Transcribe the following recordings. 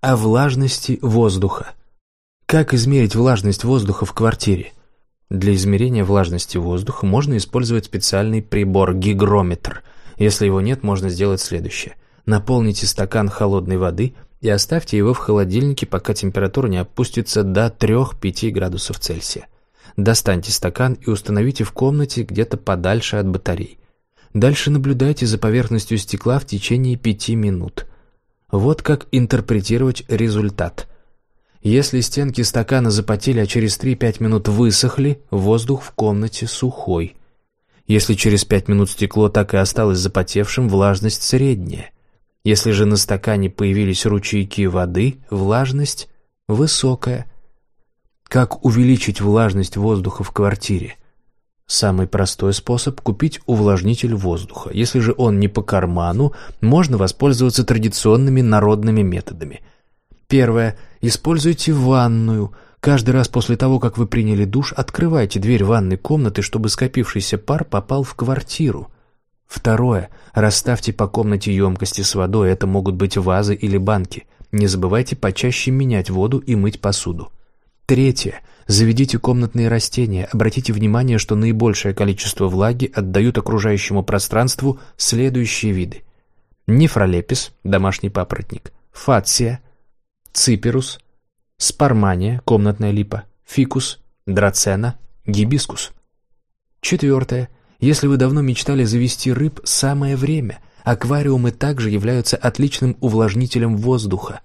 о влажности воздуха. Как измерить влажность воздуха в квартире? Для измерения влажности воздуха можно использовать специальный прибор – гигрометр. Если его нет, можно сделать следующее. Наполните стакан холодной воды и оставьте его в холодильнике, пока температура не опустится до 3-5 градусов Цельсия. Достаньте стакан и установите в комнате где-то подальше от батарей. Дальше наблюдайте за поверхностью стекла в течение 5 минут. Вот как интерпретировать результат – если стенки стакана запотели, а через 3-5 минут высохли, воздух в комнате сухой. Если через 5 минут стекло так и осталось запотевшим, влажность средняя. Если же на стакане появились ручейки воды, влажность высокая. Как увеличить влажность воздуха в квартире? Самый простой способ – купить увлажнитель воздуха. Если же он не по карману, можно воспользоваться традиционными народными методами – Первое. Используйте ванную. Каждый раз после того, как вы приняли душ, открывайте дверь ванной комнаты, чтобы скопившийся пар попал в квартиру. Второе. Расставьте по комнате емкости с водой, это могут быть вазы или банки. Не забывайте почаще менять воду и мыть посуду. Третье. Заведите комнатные растения. Обратите внимание, что наибольшее количество влаги отдают окружающему пространству следующие виды. Нефролепис, домашний папоротник, фация, циперус, спармания, комнатная липа, фикус, драцена, гибискус. Четвертое. Если вы давно мечтали завести рыб, самое время. Аквариумы также являются отличным увлажнителем воздуха.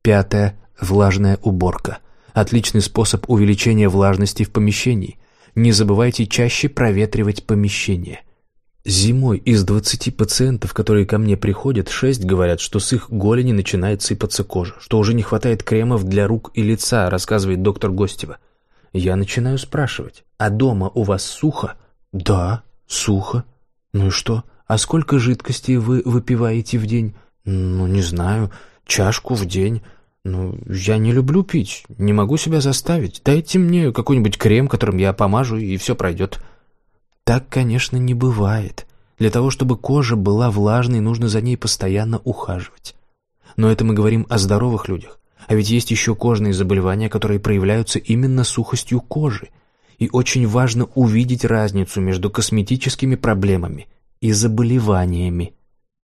Пятое. Влажная уборка. Отличный способ увеличения влажности в помещении. Не забывайте чаще проветривать помещение. Зимой из 20 пациентов, которые ко мне приходят, 6 говорят, что с их голени начинает сыпаться кожа, что уже не хватает кремов для рук и лица, рассказывает доктор Гостева. Я начинаю спрашивать, а дома у вас сухо? Да, сухо. Ну и что? А сколько жидкости вы выпиваете в день? Ну, не знаю, чашку в день. Ну, я не люблю пить, не могу себя заставить. Дайте мне какой-нибудь крем, которым я помажу, и все пройдет. Так, конечно, не бывает. Для того, чтобы кожа была влажной, нужно за ней постоянно ухаживать. Но это мы говорим о здоровых людях. А ведь есть еще кожные заболевания, которые проявляются именно сухостью кожи. И очень важно увидеть разницу между косметическими проблемами и заболеваниями.